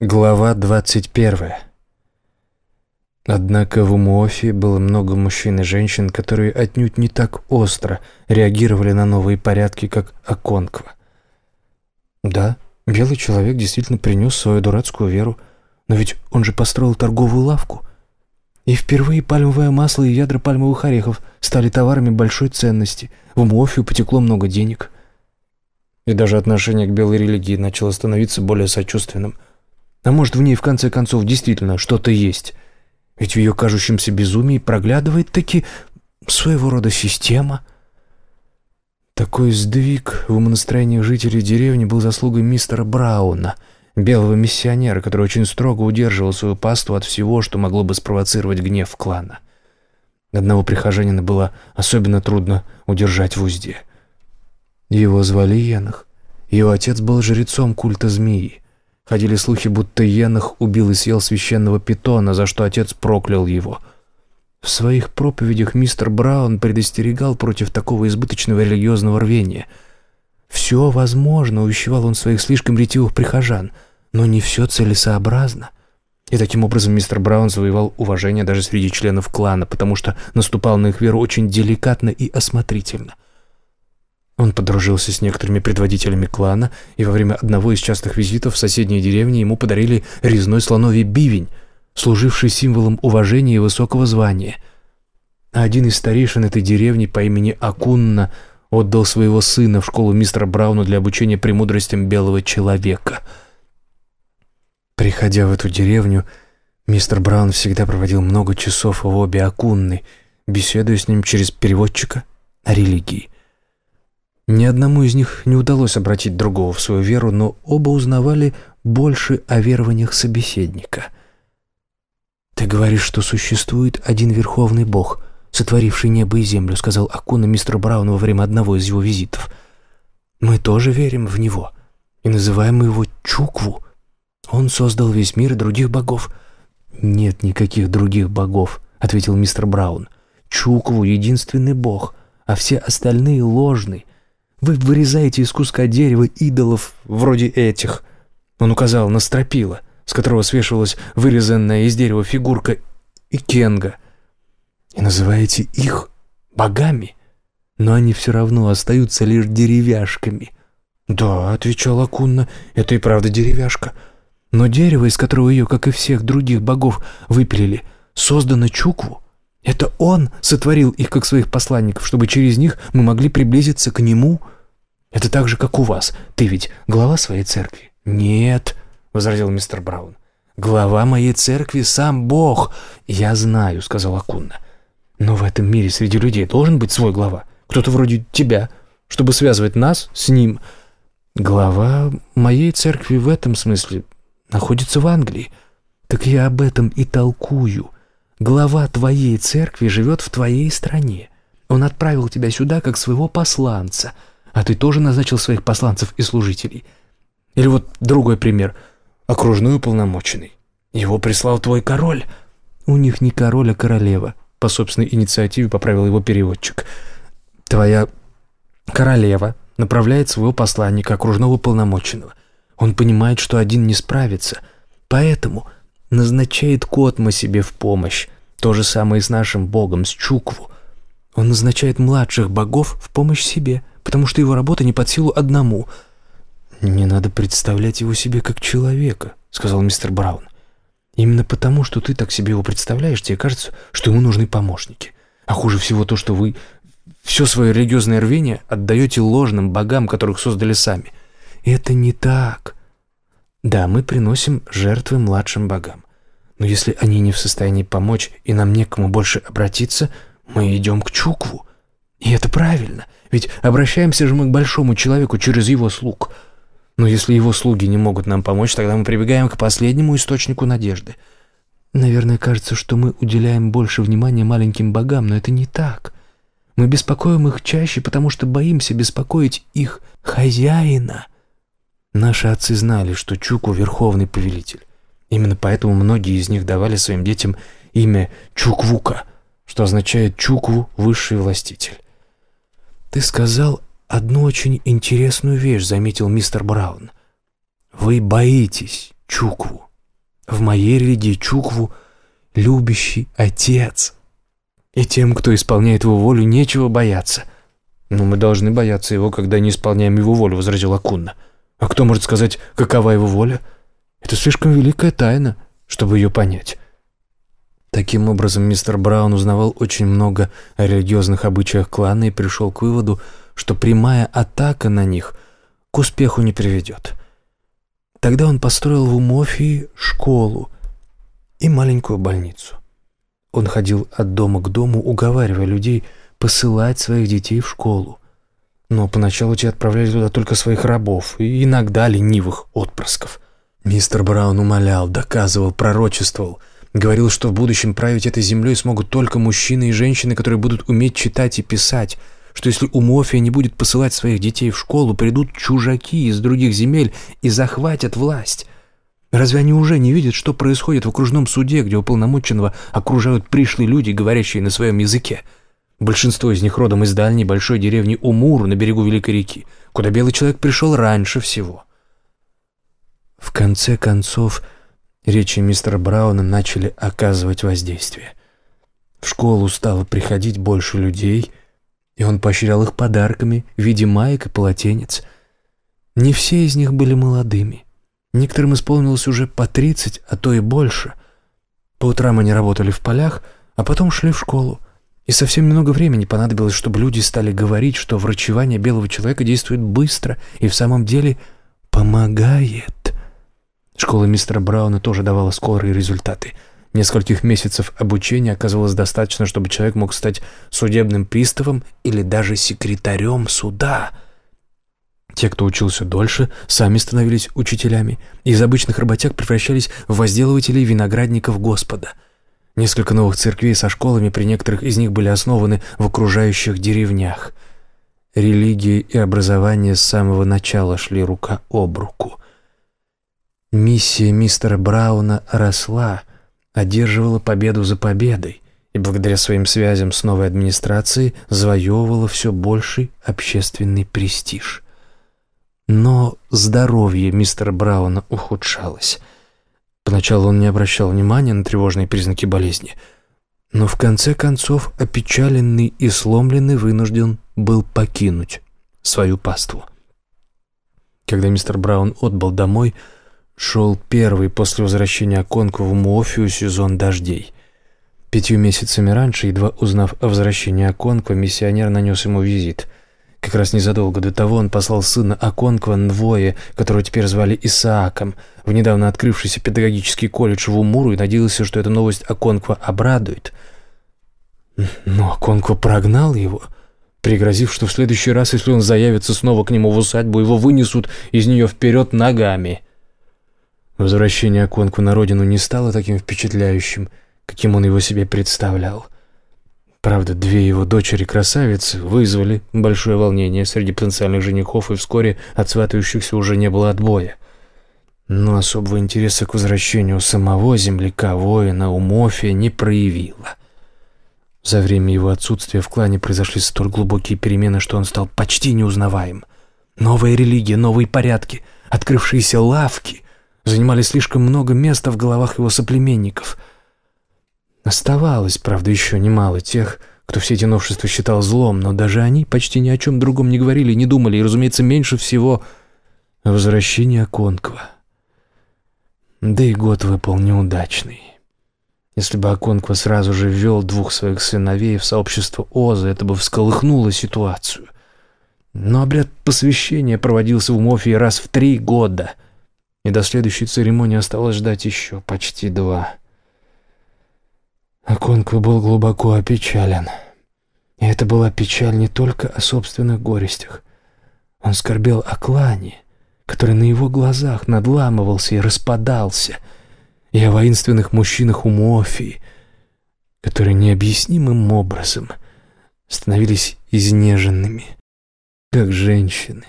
Глава 21 Однако в Умуофе было много мужчин и женщин, которые отнюдь не так остро реагировали на новые порядки, как Аконква. Да, белый человек действительно принес свою дурацкую веру, но ведь он же построил торговую лавку. И впервые пальмовое масло и ядра пальмовых орехов стали товарами большой ценности. В Умуофе потекло много денег. И даже отношение к белой религии начало становиться более сочувственным – а может, в ней в конце концов действительно что-то есть? Ведь в ее кажущемся безумии проглядывает таки своего рода система. Такой сдвиг в умонастроениях жителей деревни был заслугой мистера Брауна, белого миссионера, который очень строго удерживал свою пасту от всего, что могло бы спровоцировать гнев клана. Одного прихожанина было особенно трудно удержать в узде. Его звали Енах. Его отец был жрецом культа змеи. Ходили слухи, будто Енах убил и съел священного питона, за что отец проклял его. В своих проповедях мистер Браун предостерегал против такого избыточного религиозного рвения. «Все возможно», — увещевал он своих слишком ретивых прихожан, «но не все целесообразно». И таким образом мистер Браун завоевал уважение даже среди членов клана, потому что наступал на их веру очень деликатно и осмотрительно — он подружился с некоторыми предводителями клана, и во время одного из частых визитов в соседней деревне ему подарили резной слоновий бивень, служивший символом уважения и высокого звания. А один из старейшин этой деревни по имени Акунна отдал своего сына в школу мистера Брауна для обучения премудростям белого человека. Приходя в эту деревню, мистер Браун всегда проводил много часов в обе Акунны, беседуя с ним через переводчика о религии – ни одному из них не удалось обратить другого в свою веру, но оба узнавали больше о верованиях собеседника. «Ты говоришь, что существует один верховный бог, сотворивший небо и землю», сказал Акуна мистеру Брауну во время одного из его визитов. «Мы тоже верим в него и называем его Чукву. Он создал весь мир и других богов». «Нет никаких других богов», — ответил мистер Браун. «Чукву — единственный бог, а все остальные — ложный, вы вырезаете из куска дерева идолов вроде этих». Он указал на стропила, с которого свешивалась вырезанная из дерева фигурка Икенга. «И называете их богами, но они все равно остаются лишь деревяшками». «Да», — отвечал Акунна, — «это и правда деревяшка. Но дерево, из которого ее, как и всех других богов, выпилили, создано чукву. Это он сотворил их как своих посланников, чтобы через них мы могли приблизиться к нему. Это так же, как у вас. Ты ведь глава своей церкви? Нет, возразил мистер Браун. Глава моей церкви сам Бог. Я знаю, сказал Акунна. Но в этом мире среди людей должен быть свой глава. Кто-то вроде тебя, чтобы связывать нас с ним. Глава моей церкви в этом смысле находится в Англии. Так я об этом и толкую. Глава твоей церкви живет в твоей стране. Он отправил тебя сюда как своего посланца, а ты тоже назначил своих посланцев и служителей. Или вот другой пример. Окружной уполномоченный. Его прислал твой король. У них не король, а королева. По собственной инициативе поправил его переводчик. Твоя королева направляет своего посланника, окружного уполномоченного. Он понимает, что один не справится. Поэтому назначает Котма себе в помощь. То же самое и с нашим богом, с Чукву. Он назначает младших богов в помощь себе, потому что его работа не под силу одному. «Не надо представлять его себе как человека», — сказал мистер Браун. «Именно потому, что ты так себе его представляешь, тебе кажется, что ему нужны помощники. А хуже всего то, что вы все свое религиозное рвение отдаете ложным богам, которых создали сами. Это не так. Да, мы приносим жертвы младшим богам. Но если они не в состоянии помочь и нам некому больше обратиться, мы идем к Чукву. И это правильно, ведь обращаемся же мы к большому человеку через его слуг. Но если его слуги не могут нам помочь, тогда мы прибегаем к последнему источнику надежды. Наверное, кажется, что мы уделяем больше внимания маленьким богам, но это не так. Мы беспокоим их чаще, потому что боимся беспокоить их хозяина — Наши отцы знали, что Чуку — верховный повелитель. Именно поэтому многие из них давали своим детям имя Чуквука, что означает «Чукву — высший властитель». «Ты сказал одну очень интересную вещь», — заметил мистер Браун. «Вы боитесь Чукву». в моей религии Чукву — любящий отец. И тем, кто исполняет его волю, нечего бояться. «Но мы должны бояться его, когда не исполняем его волю», — возразил Акунна. «А кто может сказать, какова его воля? Это слишком великая тайна, чтобы ее понять». Таким образом, мистер Браун узнавал очень много о религиозных обычаях клана и пришел к выводу, что прямая атака на них к успеху не приведет. Тогда он построил в Умофии школу и маленькую больницу. Он ходил от дома к дому, уговаривая людей посылать своих детей в школу. Но поначалу те отправляли туда только своих рабов и иногда ленивых отпрысков. Мистер Браун умолял, доказывал, пророчествовал – Говорил, что в будущем править этой землей смогут только мужчины и женщины, которые будут уметь читать и писать, что если Умофия не будет посылать своих детей в школу, придут чужаки из других земель и захватят власть. Разве они уже не видят, что происходит в окружном суде, где уполномоченного окружают пришлые люди, говорящие на своем языке? Большинство из них родом из дальней большой деревни Умур на берегу Великой реки, куда белый человек пришел раньше всего. В конце концов, Речи мистера Брауна начали оказывать воздействие. В школу стало приходить больше людей, и он поощрял их подарками в виде маек и полотенец. Не все из них были молодыми. Некоторым исполнилось уже по тридцать, а то и больше. По утрам они работали в полях, а потом шли в школу. И совсем немного времени понадобилось, чтобы люди стали говорить, что врачевание белого человека действует быстро и в самом деле помогает. Школа мистера Брауна тоже давала скорые результаты. Нескольких месяцев обучения оказалось достаточно, чтобы человек мог стать судебным приставом или даже секретарем суда. Те, кто учился дольше, сами становились учителями, из обычных работяг превращались в возделывателей виноградников Господа. Несколько новых церквей со школами, при некоторых из них были основаны в окружающих деревнях. Религия и образование с самого начала шли рука об руку – Миссия мистера Брауна росла, одерживала победу за победой и благодаря своим связям с новой администрацией завоевывала все больший общественный престиж. Но здоровье мистера Брауна ухудшалось. Поначалу он не обращал внимания на тревожные признаки болезни, но в конце концов опечаленный и сломленный вынужден был покинуть свою паству. Когда мистер Браун отбыл домой, Шел первый после возвращения Конку в Муофию сезон дождей. Пятью месяцами раньше, едва узнав о возвращении Аконква, миссионер нанес ему визит. Как раз незадолго до того он послал сына Аконква Нвое, которого теперь звали Исааком, в недавно открывшийся педагогический колледж в Умуру и надеялся, что эта новость Аконква обрадует. Но Аконква прогнал его, пригрозив, что в следующий раз, если он заявится снова к нему в усадьбу, его вынесут из нее вперед ногами. Возвращение Конку на родину не стало таким впечатляющим, каким он его себе представлял. Правда, две его дочери-красавицы вызвали большое волнение среди потенциальных женихов, и вскоре от сватающихся уже не было отбоя. Но особого интереса к возвращению самого земляка, воина, Умофия не проявила. За время его отсутствия в клане произошли столь глубокие перемены, что он стал почти неузнаваем. Новая религия, новые порядки, открывшиеся лавки — занимали слишком много места в головах его соплеменников. Оставалось, правда, еще немало тех, кто все эти новшества считал злом, но даже они почти ни о чем другом не говорили, не думали, и, разумеется, меньше всего о возвращении Аконкова. Да и год выпал неудачный. Если бы Аконква сразу же ввел двух своих сыновей в сообщество Оза, это бы всколыхнуло ситуацию. Но обряд посвящения проводился в Мофии раз в три года — и до следующей церемонии осталось ждать еще почти два. Аконква был глубоко опечален. И это была печаль не только о собственных горестях. Он скорбел о клане, который на его глазах надламывался и распадался, и о воинственных мужчинах у Мофии, которые необъяснимым образом становились изнеженными, как женщины.